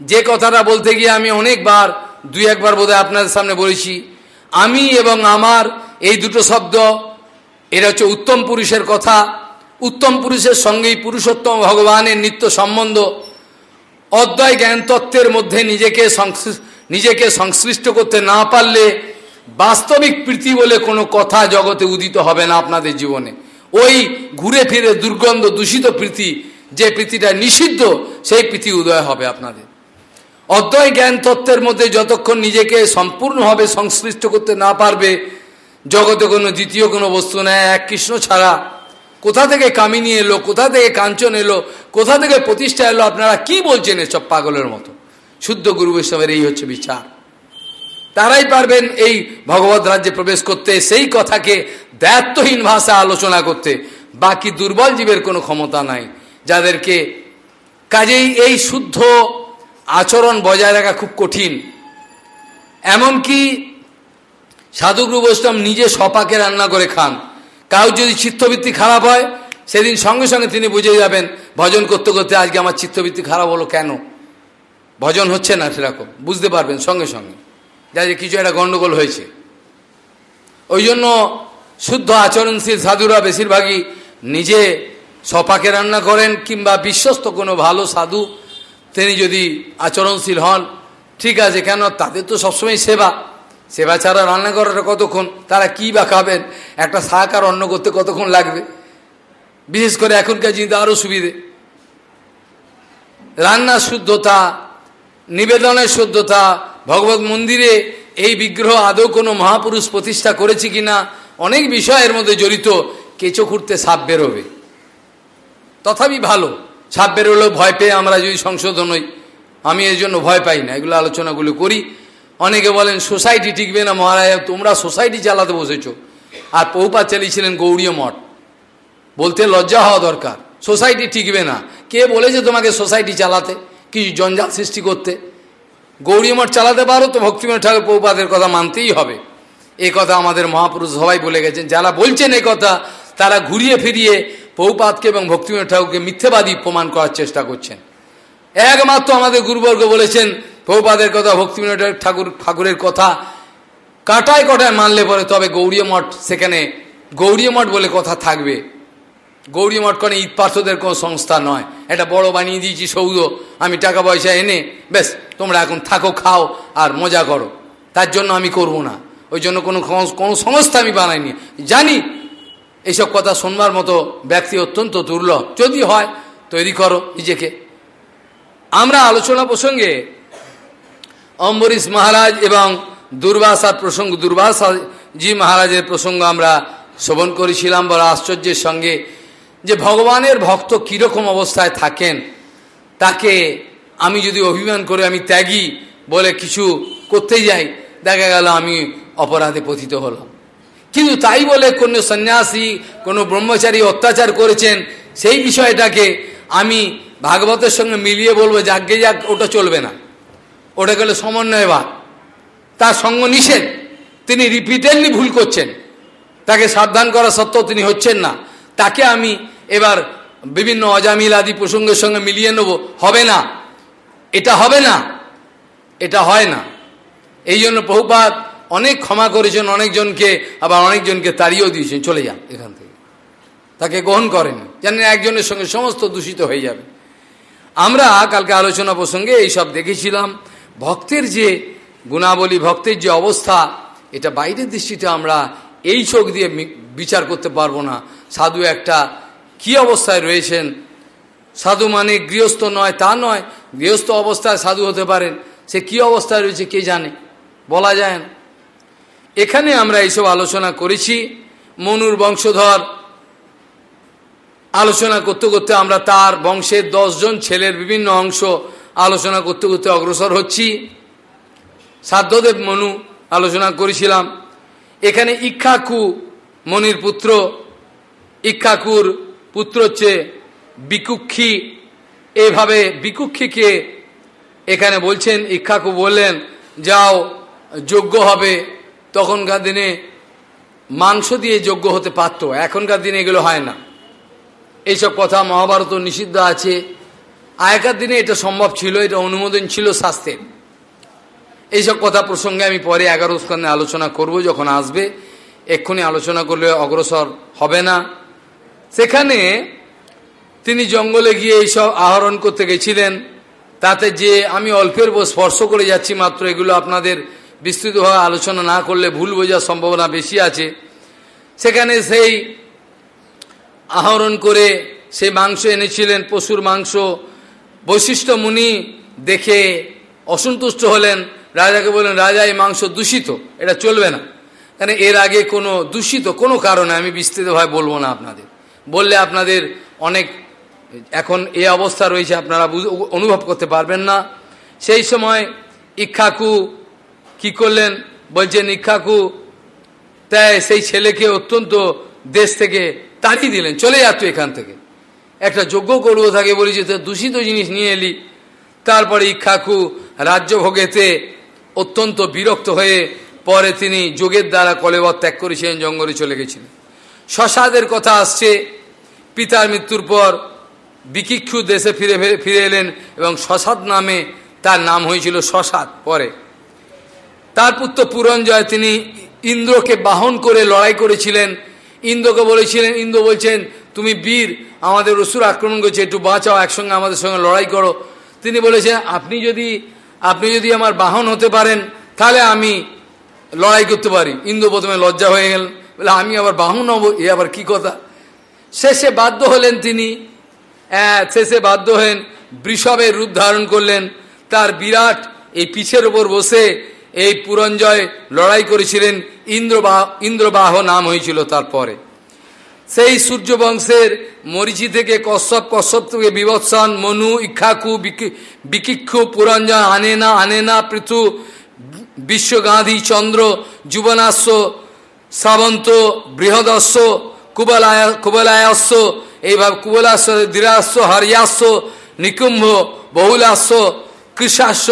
যে কথাটা বলতে গিয়ে আমি অনেকবার, দুই একবার বোধহয় আপনাদের সামনে বলেছি, আমি এবং আমার এই দুটো শব্দ, এটা হচ্ছে উত্তম পুরুষের কথা। উত্তম পুরুষের সঙ্গেই পুরুষোত্তম ভগবানের নিত্য সম্বন্ধ। অদ্বয় জ্ঞান তত্ত্বের মধ্যে নিজেকে নিজেকে সংশ্লিষ্ট করতে না পারলে বাস্তবিক প্রীতি বলে কোনো কথা জগতে উদিত হবে না আপনাদের জীবনে। ওই ঘুরে ফিরে দুর্গন্ধ দূষিত প্রীতি যে প্রীতিটা নিষিদ্ধ, সেই প্রীতি উদয় হবে আপনাদের। অদ্বয় জ্ঞান তত্ত্বের মধ্যে যতক্ষণ নিজেকে সম্পূর্ণভাবে সংশ্লিষ্ট করতে না পারবে, জগতে কোনো দ্বিতীয় কোনো বস্তু নেয় এক কৃষ্ণ ছাড়া। কোথা থেকে কামিনী এলো, কোথা থেকে কাঞ্চন এলো, কোথা থেকে প্রতিষ্ঠা এলো, আপনারা কি বলছেন এসব পাগলের মতো? শুদ্ধ গুরু বৈষ্ণবের এই হচ্ছে বিচার। তারাই পারবেন এই ভগবত রাজ্যে প্রবেশ করতে, সেই কথাকে দায়িত্বহীন ভাষা আলোচনা করতে। বাকি দুর্বল জীবের কোনো ক্ষমতা নাই। যাদেরকে কাজেই এই শুদ্ধ আচরণ বজায় রাখা খুব কঠিন। এমনকি সাধুগুরু বৈষ্ণব নিজে সপাকে রান্না করে খান। কাউ যদি চিত্তবৃত্তি খারাপ হয়, সেদিন সঙ্গে সঙ্গে তিনি বুঝে যাবেন, ভজন করতে করতে আজকে আমার চিত্তবৃত্তি খারাপ হলো কেন? ভজন হচ্ছে না সেরকম, বুঝতে পারবেন সঙ্গে সঙ্গে। যা যে কিছু একটা গণ্ডগোল হয়েছে। ওই জন্য শুদ্ধ আচরণশীল সাধুরা বেশিরভাগই নিজে সপাকে রান্না করেন কিংবা বিশ্বস্ত কোনো ভালো সাধু, তিনি যদি আচরণশীল হন, ঠিক আছে, কেন তাদের তো সবসময় সেবা। সেবা ছাড়া রান্না করাটা কতক্ষণ? তারা কী বা খাবেন? একটা শাক আর অন্ন করতে কতক্ষণ লাগবে? বিশেষ করে এখনকার জিনিস আরও সুবিধে। রান্নার শুদ্ধতা, নিবেদনের শুদ্ধতা, ভগবত মন্দিরে এই বিগ্রহ আদৌ কোনো মহাপুরুষ প্রতিষ্ঠা করেছে কিনা, অনেক বিষয়ের মধ্যে জড়িত, কেঁচো খুঁড়তে সাপ বেরোবে। তথাপি ভালো। সাপ বেরোলেও ভয় পেয়ে আমরা যদি সংশোধন হই, আমি এর জন্য ভয় পাই না। এগুলো আলোচনাগুলো করি। অনেকে বলেন, সোসাইটি টিকবে না মহারাজ, তোমরা সোসাইটি চালাতে বসেছো। আর পৌপা চালিয়েছিলেন গৌরীয় মঠ। বলতে লজ্জা হওয়া দরকার। সোসাইটি টিকবে না। কে বলেছে তোমাকে সোসাইটি চালাতে? কিছু জঞ্জাল সৃষ্টি করতে। গৌরী মঠ চালাতে পারো তো ভক্তিমঠ ঠাকুর পৌপাদের কথা মানতেই হবে। এ কথা আমাদের মহাপুরুষ সবাই বলে গেছেন। যারা বলছেন এ কথা, তারা ঘুরিয়ে ফিরিয়ে পৌপাতকে এবং ভক্তিবিনোদ ঠাকুরকে মিথ্যেবাদী প্রমাণ করার চেষ্টা করছেন। একমাত্র আমাদের গুরুবর্গ বলেছেন পৌপাদের কথা, ভক্তিবিনোদ ঠাকুর, ঠাকুরের কথা, কাটায় কটায় মানলে পরে তবে গৌরী মঠ সেখানে গৌরী মঠ বলে কথা থাকবে। গৌরী মঠ কোনো ঈদ পার্থদের কোনো সংস্থা নয়। এটা বড় বানিয়ে দিয়েছি সৌদ আমি টাকা পয়সা এনে বেশ তোমরা এখন থাকো, খাও আর মজা করো। তার জন্য আমি করব না। ওই জন্য কোনো কোনো সংস্থা আমি বানাইনি। জানি এইসব কথা শোনবার মতো ব্যক্তি অত্যন্ত দুর্লভ। যদি হয়, তৈরি করো নিজেকে। আমরা আলোচনা প্রসঙ্গে অম্বরীশ মহারাজ এবং দুর্বাসার প্রসঙ্গ, দুর্বাসাজি মহারাজের প্রসঙ্গ আমরা শ্রবণ করেছিলাম। বড় আশ্চর্যের সঙ্গে যে ভগবানের ভক্ত কীরকম অবস্থায় থাকেন, তাকে আমি যদি অভিমান করে আমি ত্যাগী বলে কিছু করতে যাই, দেখা গেল আমি অপরাধে পতিত হলাম। কিন্তু তাই বলে কোনো সন্ন্যাসী, কোনো ব্রহ্মচারী অত্যাচার করেছেন, সেই বিষয়টাকে আমি ভাগবতের সঙ্গে মিলিয়ে বলব, যাকে যাক, ওটা চলবে না। ওটা গেলে সমন্বয়বাদ। তার সঙ্গ নিষেধ। তিনি রিপিটেডলি ভুল করছেন। তাকে সাবধান করা সত্ত্বেও তিনি হচ্ছেন না। তাকে আমি এবার বিভিন্ন অজামিল আদি প্রসঙ্গের সঙ্গে মিলিয়ে নেব। হবে না। এটা হবে না। এটা হয় না। এই জন্য বহুপাত অনেক ক্ষমা করেছেন, অনেকজনকে, আবার অনেকজনকে তাড়িয়েও দিয়েছেন, চলে যান এখান থেকে। তাকে গ্রহণ করেন। জানেন, একজনের সঙ্গে সমস্ত দূষিত হয়ে যাবে। আমরা কালকে আলোচনা প্রসঙ্গে এইসব দেখেছিলাম। ভক্তের যে গুণাবলী, ভক্তের যে অবস্থা, এটা বাইরের দৃষ্টিতে আমরা এই চোখ দিয়ে বিচার করতে পারব না। সাধু একটা কি অবস্থায় রয়েছেন? সাধু মানে গৃহস্থ নয়, তা নয়। গৃহস্থ অবস্থায় সাধু হতে পারেন। সে কি অবস্থায় রয়েছে কে জানে? বলা যায় না। এখানে আমরা এইসব আলোচনা করেছি। মনুর বংশধর আলোচনা করতে করতে আমরা তার বংশের দশজন ছেলের বিভিন্ন অংশ আলোচনা করতে করতে অগ্রসর হচ্ছি। সাধ্যদেব মনু আলোচনা করেছিলাম। এখানে ইক্ষাকু মনির পুত্র, ইক্ষাকুর পুত্র হচ্ছে বিকুক্ষী। এভাবে বিকুক্ষীকে এখানে বলছেন, ইক্ষাকু বললেন, যাও, যোগ্য হবে তখনকার দিনে মাংস দিয়ে যোগ্য হতে পারত, এখনকার দিনে এগুলো হয় না। এইসব কথা মহাভারত নিষিদ্ধ আছে। আগেকার দিনে এটা সম্ভব ছিল, এটা অনুমোদন ছিল শাস্ত্রের এইসব কথা প্রসঙ্গে আমি পরে এগারো স্থানে আলোচনা করব, যখন আসবে। এক্ষুনি আলোচনা করলে অগ্রসর হবে না। সেখানে তিনি জঙ্গলে গিয়ে এইসব আহরণ করতে গেছিলেন। তাতে যে আমি অল্পের স্পর্শ করে যাচ্ছি মাত্র, এগুলো আপনাদের বিস্তৃতভাবে আলোচনা না করলে ভুল বোঝার সম্ভাবনা বেশি আছে। সেখানে সেই আহরণ করে সে মাংস এনেছিলেন, পশুর মাংস। বৈশিষ্ট্য মুনি দেখে অসন্তুষ্ট হলেন। রাজাকে বললেন, রাজা, এই মাংস দূষিত, এটা চলবে না। কারণ এর আগে কোনো দূষিত কোনো কারণে, আমি বিস্তৃতভাবে বলব না আপনাদের। বললে আপনাদের অনেক, এখন এ অবস্থা রয়েছে, আপনারা অনুভব করতে পারবেন না। সেই সময় ইক্ষাকু কি করলেন? বলছেন ইক্ষাকু তাই সেই ছেলেকে অত্যন্ত দেশ থেকে তাড়িয়ে দিলেন। চলে যাত এখান থেকে। একটা যোগ্য করব থাকে বলি যে দূষিত জিনিস নিয়ে এলি। তারপরে ইক্ষাকু রাজ্য ভোগেতে অত্যন্ত বিরক্ত হয়ে পরে তিনি যোগের দ্বারা কলেবর ত্যাগ করেছিলেন, জঙ্গলে চলে গেছিলেন। শশাদের কথা আসছে। পিতার মৃত্যুর পর বিকিক্ষু দেশে ফিরে ফিরে এলেন এবং শশাদ নামে তার নাম হয়েছিল শশাদ পরে। তার পুত্র পুরঞ্জয়, তিনি ইন্দ্রকে বাহন করে লড়াই করেছিলেন। ইন্দ্রকে বলেছিলেন, ইন্দ্র বলছেন, তুমি বীর, আমাদের অসুর আক্রমণ করছে, একটু বাঁচাও, একসঙ্গে আমাদের সঙ্গে লড়াই করো। তিনি বলেছেন, আপনি যদি আপনি যদি আমার বাহন হতে পারেন, তাহলে আমি লড়াই করতে পারি। ইন্দ্র প্রথমে লজ্জা হয়ে গেলেন, বলে, আমি আবার বাহন হব, এ আবার কি কথা? শেষে বাধ্য হলেন তিনি। হ্যাঁ শেষে বাধ্য হলেন, বৃষভের রূপ ধারণ করলেন। তার বিরাট এই পিছের ওপর বসে এই পুরঞ্জয় লড়াই করেছিলেন ইন্দ্রবাহ ইন্দ্রবাহ নাম হয়েছিল তারপরে। সেই সূর্যবংশের মরিচি থেকে কশ্যপ কশ্যপ থেকে বিবৎসন, মনু, ইক্ষাকু বিকিক্ষু পুরঞ্জন আনে না আনে না পৃথু বিশ্বগান্ধী চন্দ্র যুবনাস্য শ্রাবন্ত বৃহদস্য, কুবলায়, কুবলায়স্য, এইভাবে কুবলাস্য দৃঢ়াস্য হরিয়াস্য, নিকুম্ভ, বহুলাস্য, কৃষাস্য,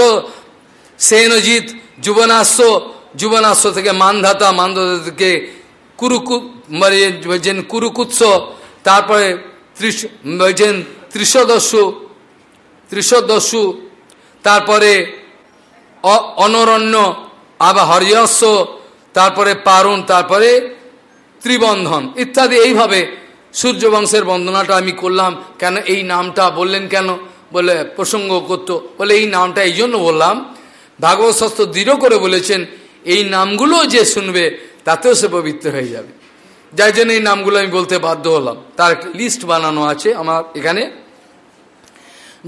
সেনজিৎ যুবনাস্য যুবনাশ্র থেকে মানধাতা মানধাতা থেকে কুরুকু মানে বলছেন কুরুকুৎস, তারপরে ত্রিশ বলছেন ত্রিশদস্যু ত্রিশদস্যু তারপরে অনরণ্য, আবার হরিয়স্য তারপরে পারুণ, তারপরে ত্রিবন্ধন, ইত্যাদি। এইভাবে সূর্যবংশের বন্দনাটা আমি করলাম। কেন এই নামটা বললেন কেন? বলে প্রসঙ্গ করত। বলে এই নামটা এই জন্য বললাম ভাগবত শাস্ত্র দৃঢ় করে বলেছেন, এই নামগুলো যে শুনবে, তাতেও সে পবিত্র হয়ে যাবে। যার জন্য এই নামগুলো আমি বলতে বাধ্য হলাম। তার লিস্ট বানানো আছে আমার এখানে।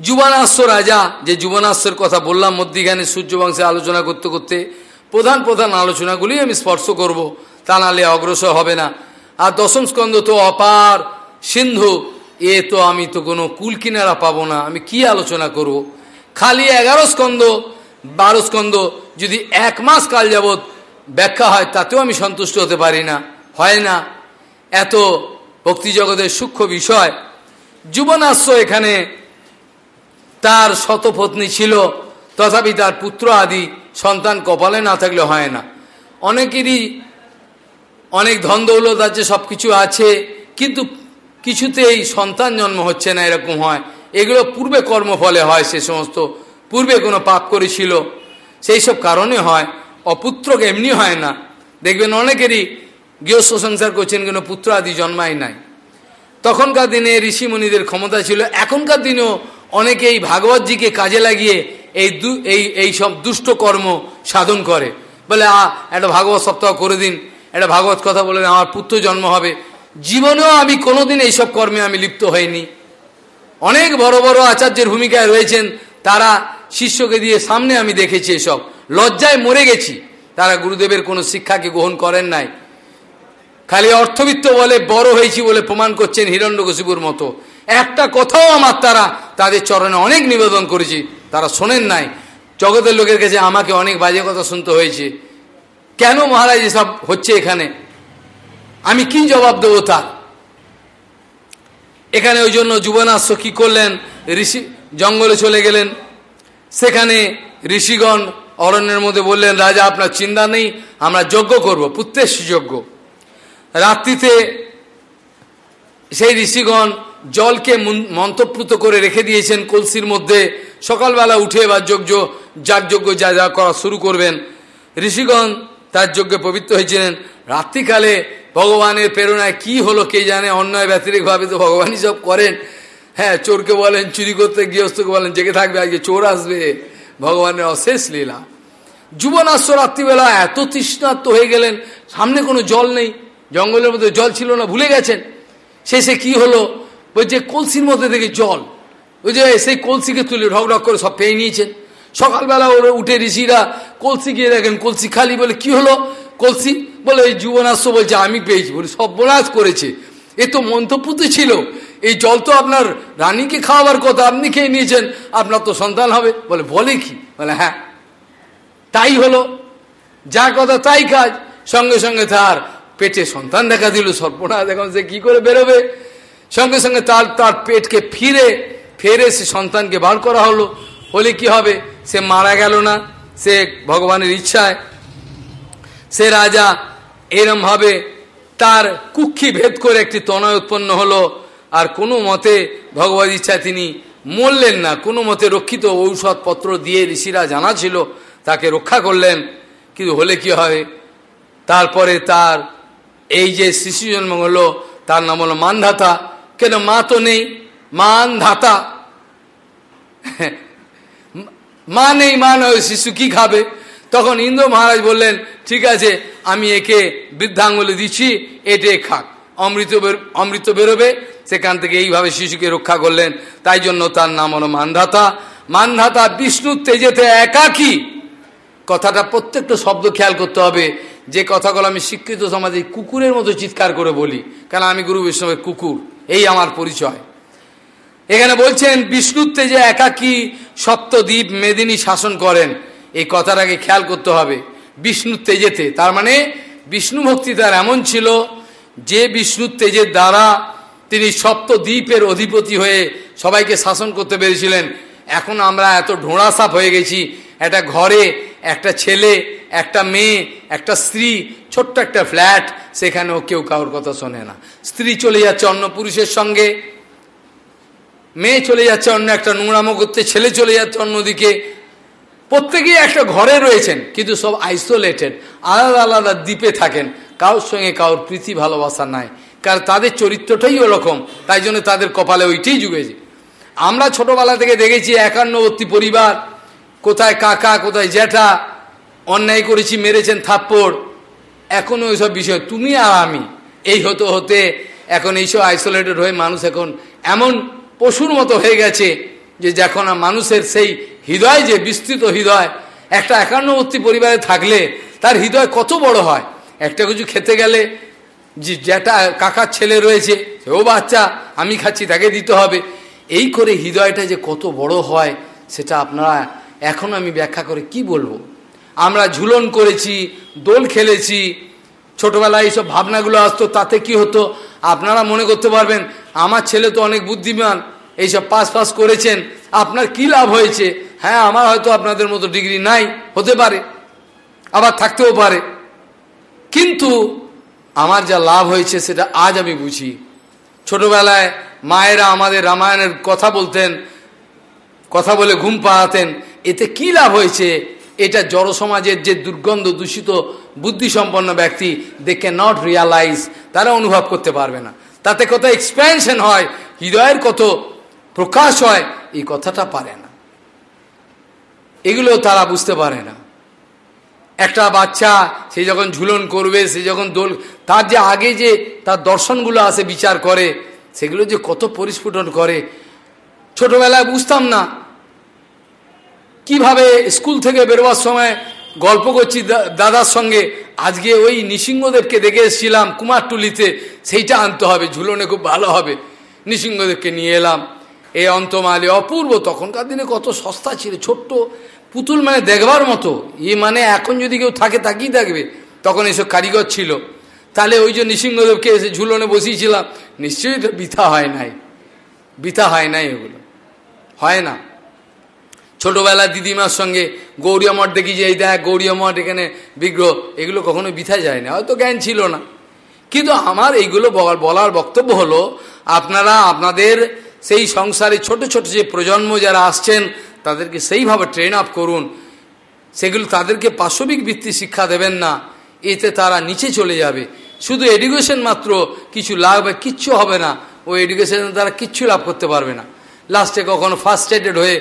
যুবনাশ্য রাজা, যে যুবনাশ্বর কথা বললাম, মধ্যিখানে সূর্যবংশে আলোচনা করতে করতে, প্রধান প্রধান আলোচনাগুলি আমি স্পর্শ করব। তা নাহলে অগ্রসর হবে না। আর দশম স্কন্ধ তো অপার সিন্ধু। এ তো আমি তো কোনো কুল কিনারা পাবো না। আমি কি আলোচনা করব। খালি এগারো স্কন্ধ। বারো স্কন্ধ যদি এক মাস কাল যাবৎ ব্যাখ্যা হয়, তাতেও আমি সন্তুষ্ট হতে পারি না। হয় না। এত ভক্তিজগতের সূক্ষ্ম বিষয়। যুবনাশ্য এখানে তার শতপত্নী ছিল, তথাপি তার পুত্র আদি সন্তান কপালে না থাকলে হয় না। অনেকেরই অনেক ধন দৌলত আছে সব কিছু আছে, কিন্তু কিছুতেই সন্তান জন্ম হচ্ছে না এরকম হয়। এগুলো পূর্বে কর্মফলে হয় সে সমস্ত পূর্বে কোনো পাপ করেছিল, সেই সব কারণে হয়, অপুত্রক এমনি হয় না। দেখবেন অনেকেরই গৃহস্থ সংসার করছেন কোনো পুত্র আদি জন্মায় নাই। তখনকার দিনে ঋষিমণিদের ক্ষমতা ছিল, এখনকার দিনেও অনেকে এই ভাগবতজিকে কাজে লাগিয়ে এই দু, এই এই সব দুষ্ট কর্ম সাধন করে। বলে, আ, একটা ভাগবত সপ্তাহ করে দিন, একটা ভাগবত কথা বলে আমার পুত্র জন্ম হবে। জীবনেও আমি কোনোদিন এইসব কর্মে আমি লিপ্ত হইনি। অনেক বড় বড় আচার্যের ভূমিকায় রয়েছেন, তারা শিষ্যকে দিয়ে সামনে আমি দেখেছি এসব। লজ্জায় মরে গেছি। তারা গুরুদেবের কোনো শিক্ষাকে গ্রহণ করেন নাই। খালি অর্থবিত্ত বলে বড় হয়েছি বলে প্রমাণ করছেন হিরণ্যকশিপুর মতো। একটা কথাও আমার তারা তাদের চরণে অনেক নিবেদন করেছি, তারা শোনেন নাই। জগতের লোকের কাছে আমাকে অনেক বাজে কথা শুনতে হয়েছে। কেন মহারাজ এসব হচ্ছে এখানে? আমি কি জবাব দেবো তার? এখানে ওই জন্য যুবনাশ্য কি করলেন? ঋষি জঙ্গলে চলে গেলেন। সেখানে ঋষিগণ অরণ্যের মধ্যে বললেন, রাজা, আপনার চিন্তা নেই, আমরা যজ্ঞ করব, পুত্রের সুযোগ্য রাত্রিতে সেই ঋষিগণ জলকে মন্ত্রপ্লুত করে রেখে দিয়েছেন কলসির মধ্যে। সকালবেলা উঠে বা যজ্ঞ যার যজ্ঞ যা যা করা শুরু করবেন। ঋষিগণ তার যজ্ঞে পবিত্র হয়েছিলেন। রাত্রিকালে ভগবানের প্রেরণায় কি হলো কে জানে? অন্যায় ব্যতিরিকভাবে তো ভগবানই সব করেন। হ্যাঁ চোরকে বলেন, চুরি করতে গৃহস্থকে বলেন, জেগে থাকবে আজকে, চোর আসবে। ভগবানের অশেষ লীলা। যুবনাশ্য রাত্রিবেলা এত তৃষ্ণাত্ম হয়ে গেলেন, সামনে কোনো জল নেই, জঙ্গলের মধ্যে জল ছিল না, ভুলে গেছেন। শেষে কি হলো? ওই যে কলসির মধ্যে থেকে জল, ওই যে সেই কলসিকে তুলে ঢক ঢক করে সব পেয়ে নিয়েছেন। সকালবেলা ওরা উঠে ঋষিরা কলসি গিয়ে দেখেন, কলসি খালি বলে, কি হলো? কলসি বলে এই যুবনাশ্য বলছে, আমি পেয়েছি। বলি সব বোনাস করেছে। এ তো মন্ত্রপুতি ছিল। এই জল তো আপনার রানীকে খাওয়াবার কথা আপনি খেয়ে নিয়েছেন, আপনার তো সন্তান হবে। বলে বলে কি? বলে হ্যাঁ। তাই হলো। যা কথা তাই কাজ। সঙ্গে সঙ্গে তার পেটে সন্তান দেখা দিল সর্বনা দেখুন সে কি করে বেরোবে? সঙ্গে সঙ্গে তার তার পেটকে ফিরে, ফেরে সে সন্তানকে বার করা হলো। হলে কি হবে? সে মারা গেল না। সে ভগবানের ইচ্ছায়। সে রাজা এরমভাবে তার কুক্ষি ভেদ করে একটি তনয় উৎপন্ন হলো। আর কোনো মতে ভগবত ইচ্ছায় তিনি মরলেন না। কোনো মতে রক্ষিত ঔষধপত্র দিয়ে ঋষিরা জানা ছিল তাকে রক্ষা করলেন। কিন্তু হলে কি হবে তারপরে তার এই যে শিশু জন্ম হলো, তার নাম হলো মানধাতা। কেন মা তো নেই? মান ধাতা মা নেই, মা নয় শিশু কি খাবে? তখন ইন্দ্র মহারাজ বললেন, ঠিক আছে, আমি একে বৃদ্ধাঙ্গুলি দিচ্ছি, এটে খাক। অমৃত অমৃত বেরোবে সেখান থেকে এইভাবে শিশুকে রক্ষা করলেন। তাই জন্য তার নাম হলো মানধাতা। মানধাতা বিষ্ণুর তেজেতে একাকি। কথাটা প্রত্যেকটা শব্দ খেয়াল করতে হবে। যে কথাগুলো আমি শিক্ষিত সমাজে কুকুরের মতো চিৎকার করে বলি কারণ আমি গুরু বৈষ্ণবের কুকুর? এই আমার পরিচয়। এখানে বলছেন বিষ্ণুর তেজে একাকি সপ্তদ্বীপ মেদিনী শাসন করেন। এই কথাটাকে খেয়াল করতে হবে বিষ্ণুর তেজেতে। তার মানে বিষ্ণু ভক্তি তার এমন ছিল যে বিষ্ণুর তেজের দ্বারা তিনি সপ্তদ্বীপের অধিপতি হয়ে সবাইকে শাসন করতে পেরেছিলেন। এখন আমরা এত ঢোঁড়াসাপ হয়ে গেছি। একটা ঘরে একটা ছেলে, একটা মেয়ে, একটা স্ত্রী, ছোট্ট একটা ফ্ল্যাট, সেখানেও কেউ কারোর কথা শোনে না। স্ত্রী চলে যাচ্ছে অন্য পুরুষের সঙ্গে, মেয়ে চলে যাচ্ছে অন্য একটা নোংরামো করতে, ছেলে চলে যাচ্ছে অন্যদিকে। প্রত্যেকেই একটা ঘরে রয়েছেন, কিন্তু সব আইসোলেটেড আলাদা আলাদা দ্বীপে থাকেন। কারোর সঙ্গে কারোর প্রীতি ভালোবাসা নাই। কারণ তাদের চরিত্রটাই ওরকম, তাই জন্য তাদের কপালে ওইটাই যুগেছে আমরা ছোটবেলা থেকে দেখেছি একান্নবর্তী পরিবার, কোথায় কাকা, কোথায় জ্যাঠা, অন্যায় করেছি, মেরেছেন থাপ্পড়। এখনও ওইসব বিষয়, তুমি আর আমি, এই হতে হতে এখন এইসব আইসোলেটেড হয়ে মানুষ এখন এমন পশুর মতো হয়ে গেছে যে যখন মানুষের সেই হৃদয় যে বিস্তৃত হৃদয়, একটা একান্নবর্তী পরিবারে থাকলে তার হৃদয় কত বড় হয়। একটা কিছু খেতে গেলে যে যেটা কাকার ছেলে রয়েছে, সেও বাচ্চা, আমি খাচ্ছি, তাকে দিতে হবে। এই করে হৃদয়টা যে কত বড় হয়, সেটা আপনারা এখন আমি ব্যাখ্যা করে কি বলব? আমরা ঝুলন করেছি, দোল খেলেছি, ছোটবেলায় এইসব ভাবনাগুলো আসতো, তাতে কি হতো? আপনারা মনে করতে পারবেন, আমার ছেলে তো অনেক বুদ্ধিমান, এইসব পাস পাস করেছেন, আপনার কি লাভ হয়েছে? হ্যাঁ আমার হয়তো আপনাদের মতো ডিগ্রি নাই, হতে পারে, আবার থাকতেও পারে। কিন্তু আমার যা লাভ হয়েছে সেটা আজ আমি বুঝি। ছোটবেলায় মায়েরা আমাদের রামায়ণের কথা বলতেন, কথা বলে ঘুম পাড়াতেন। এতে কি লাভ হয়েছে? এটা জড় সমাজের যে দুর্গন্ধ দূষিত, বুদ্ধিসম্পন্ন ব্যক্তি দে ক্যান নট রিয়ালাইজ তারা অনুভব করতে পারবে না। তাতে কত এক্সপ্যানশন হয়, হৃদয়ের কত প্রকাশ হয়, এই কথাটা পারে না। এগুলো তারা বুঝতে পারে না। একটা বাচ্চা, সে যখন ঝুলন করবে, সে যখন দোল, তার যে আগে যে তার দর্শনগুলো আসে বিচার করে, সেগুলো যে কত পরিস্ফুটন করে। ছোটবেলায় বুঝতাম না কীভাবে স্কুল থেকে বেরোবার সময় গল্প করছি দাদার সঙ্গে। আজকে ওই নৃসিংহদেবকে দেখে এসেছিলাম কুমারটুলিতে, সেইটা আনতে হবে, ঝুলনে খুব ভালো হবে। নৃসিংহদেবকে নিয়ে এলাম। এই অন্তমালে অপূর্ব, তখনকার দিনে কত সস্তা ছিল, ছোট্ট পুতুল মানে দেখবার মতো। ই মানে এখন যদি কেউ থাকে, তাকেই থাকবে তখন এসব কারিগর ছিল। তাহলে ওই যে নৃসিংহদেবকে এসে ঝুলনে বসিয়েছিলাম, নিশ্চয়ই তো বৃথা হয় নাই। বৃথা হয় নাই এগুলো। হয় না। ছোটবেলা দিদিমার সঙ্গে গৌরীয় মঠ দেখি যে, এই দেখ গৌরীয় মঠ এখানে বিগ্রহ, এগুলো কখনো বৃথা যায় না। হয়তো জ্ঞান ছিল না। কিন্তু আমার এইগুলো বলার বক্তব্য হলো, আপনারা, আপনাদের সেই সংসারে ছোট ছোট যে প্রজন্ম যারা আসছেন তাদেরকে সেইভাবে ট্রেন আপ করুন। সেগুলো তাদেরকে পাশবিক ভিত্তি শিক্ষা দেবেন না। এতে তারা নিচে চলে যাবে। শুধু এডুকেশন মাত্র কিছু লাভ কিচ্ছু হবে না। ওই এডুকেশনের দ্বারা কিচ্ছু লাভ করতে পারবে না। লাস্টে কখনো ফার্স্ট এডেড হয়ে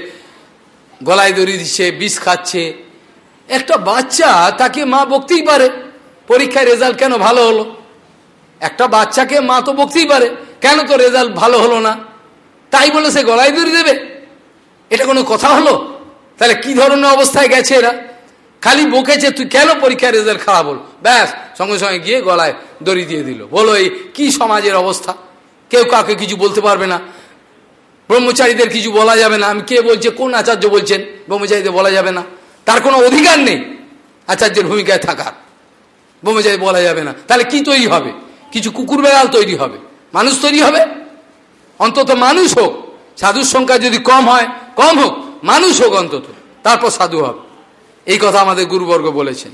গলায় দড়ি দিচ্ছে, বিষ খাচ্ছে। একটা বাচ্চা তাকে মা বকতেই পারে। পরীক্ষায় রেজাল্ট কেন ভালো হলো? একটা বাচ্চাকে মা তো বকতেই পারে। কেন তো রেজাল্ট ভালো হলো না? তাই বলে সে গলায় দড়ি দেবে? এটা কোনো কথা হলো? তাহলে কি ধরনের অবস্থায় গেছে এরা? খালি বকেছে, তুই কেন পরীক্ষার রেজাল্ট খারাপ হল? ব্যাস, সঙ্গে সঙ্গে গিয়ে গলায় দড়ি দিয়ে দিল। বলো, এই কি সমাজের অবস্থা? কেউ কাউকে কিছু বলতে পারবে না। ব্রহ্মচারীদের কিছু বলা যাবে না। আমি কে বলছে, কোন আচার্য বলছেন? ব্রহ্মচারীদের বলা যাবে না। তার কোনো অধিকার নেই আচার্যের ভূমিকায় থাকার। ব্রহ্মচারী বলা যাবে না। তাহলে কি তৈরি হবে? কিছু কুকুর বেড়াল তৈরি হবে? মানুষ তৈরি হবে? অন্তত মানুষ হোক। সাধুর সংখ্যা যদি কম হয় কম হোক, মানুষ হোক অন্তত, তারপর সাধু হবে। এই কথা আমাদের গুরুবর্গ বলেছেন।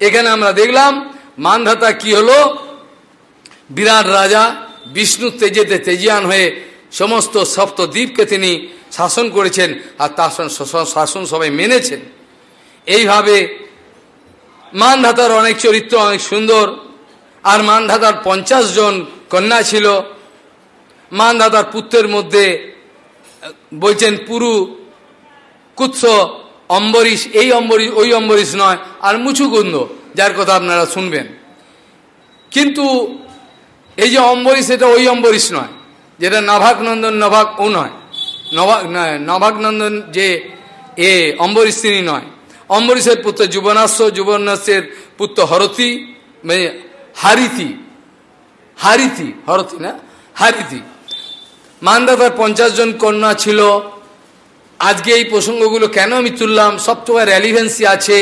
এখানে আমরা দেখলাম, মানধাতা কি হলো? বিরাট রাজা বিষ্ণু তেজেতে তেজিয়ান হয়ে সমস্ত সপ্ত দ্বীপকে তিনি শাসন করেছেন আর তার শাসন সবাই মেনেছেন। এইভাবে মানধাতার অনেক চরিত্র, অনেক সুন্দর। আর মানধাতার পঞ্চাশ জন কন্যা ছিল। মানধাতার পুত্রের মধ্যে বলছেন, পুরু, কুৎস, অম্বরীশ, এই অম্বরীশ, ওই অম্বরীশ নয়, আর মুচুকুন্দ যার কথা আপনারা শুনবেন। কিন্তু এই যে অম্বরীশ, এটা ওই অম্বরীশ নয়, যেটা নভাগ নন্দন নভাগ ও নয়। নভাগ নভাগ নন্দন যে এ অম্বরীশ, তিনি নয়। অম্বরীশের পুত্র যুবনাশ্য, যুবনাশ্যের পুত্র হরতি মানে হারিতি হারিতি, হরতি না, হারিতি। মানদাতার পঞ্চাশ জন কন্যা ছিল। আজকে এই প্রসঙ্গগুলো কেন আমি তুললাম? সব তোমার র্যালিভেন্সি আছে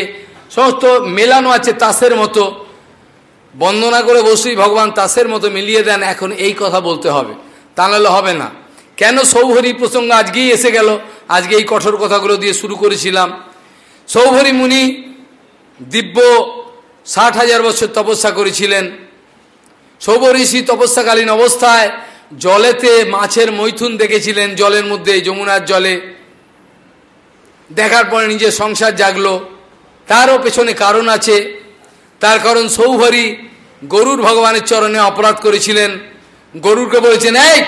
সমস্ত মেলানো আছে তাসের মতো। বন্দনা করে বসেই ভগবান তাসের মতো মিলিয়ে দেন, এখন এই কথা বলতে হবে। তা নাহলে হবে না। কেন সৌভরি প্রসঙ্গ আজকেই এসে গেল? আজকে এই কঠোর কথাগুলো দিয়ে শুরু করেছিলাম। সৌভরি মুনি দিব্য ষাট হাজার বছর তপস্যা করেছিলেন। সৌব ঋষি তপস্যাকালীন অবস্থায় জলেতে মাছের মৈথুন দেখেছিলেন, জলের মধ্যে যমুনার জলে। দেখার পরে নিজের সংসার জাগলো। তারও পেছনে কারণ আছে। তার কারণ সৌভরী গরুর ভগবানের চরণে অপরাধ করেছিলেন। গরুরকে বলেছেন এই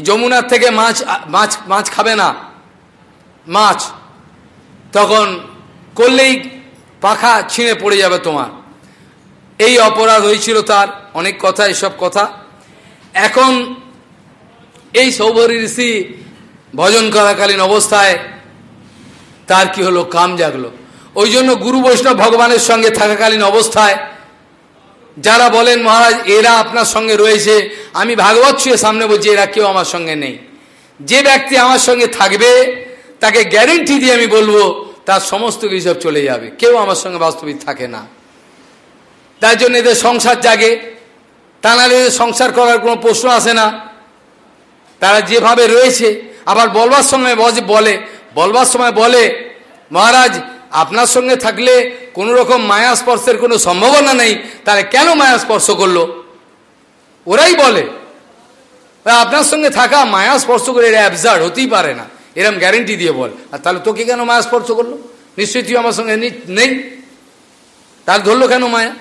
যমুনার থেকে মাছ মাছ মাছ খাবে না। মাছ। তখন করলেই পাখা ছিঁড়ে পড়ে যাবে তোমার। এই অপরাধ হয়েছিল তার। অনেক কথা, এসব কথা। এখন এই সৌভরী ঋষি ভজন করাকালীন অবস্থায় তার কি হলো? কাম জাগলো। ওই জন্য গুরু বৈষ্ণব ভগবানের সঙ্গে থাকাকালীন অবস্থায় যারা বলেন, মহারাজ, এরা আপনার সঙ্গে রয়েছে। আমি ভাগবত ছুঁয়ে সামনে বলছি, এরা কেউ আমার সঙ্গে নেই। যে ব্যক্তি আমার সঙ্গে থাকবে, তাকে গ্যারেন্টি দিয়ে আমি বলব, তার সমস্ত কিছু চলে যাবে। কেউ আমার সঙ্গে বাস্তবিক থাকে না। তার জন্য এদের সংসার জাগে। তা নাহলে সংসার করার কোনো প্রশ্ন আসে না। তারা যেভাবে রয়েছে, আবার বলবার সময় বলে, বলবার সময় বলে, মহারাজ, আপনার সঙ্গে থাকলে কোনো রকম মায়া স্পর্শের কোনো সম্ভাবনা নেই, তাহলে কেন মায়া স্পর্শ করল? ওরাই বলে আপনার সঙ্গে থাকা মায়া স্পর্শ করে এরা অ্যাবজার্ড হতেই পারে না। এরম গ্যারেন্টি দিয়ে বল। আর তাহলে তোকে কেন মায়া স্পর্শ করল? নিশ্চয়ই তুই আমার সঙ্গে নেই। তাহলে ধরলো কেন মায়া?